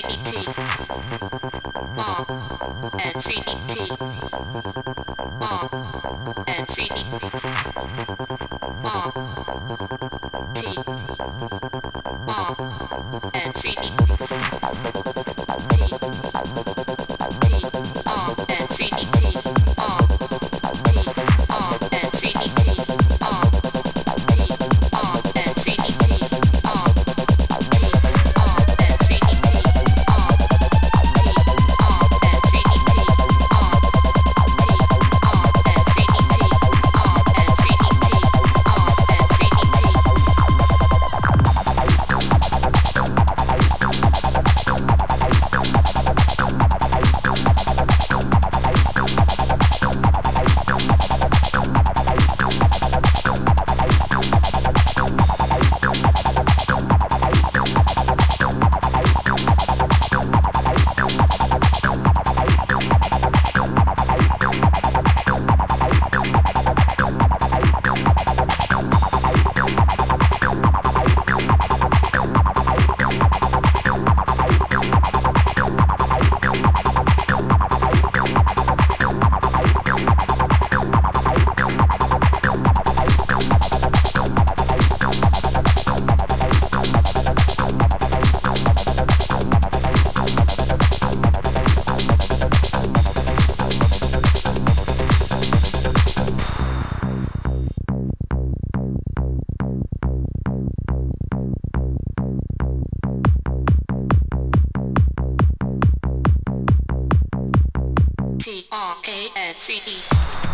T. T. T T R A N C E.